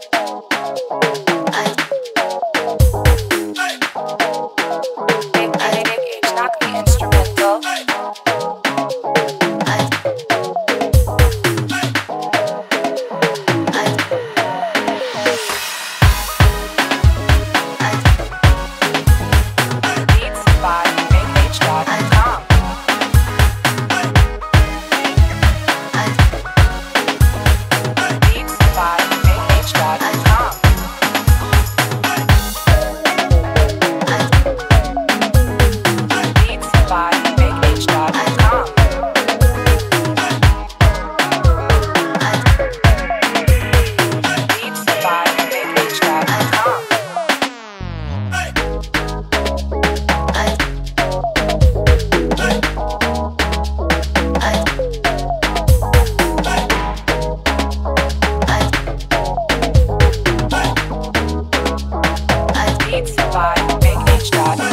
Música by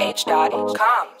BigH.com.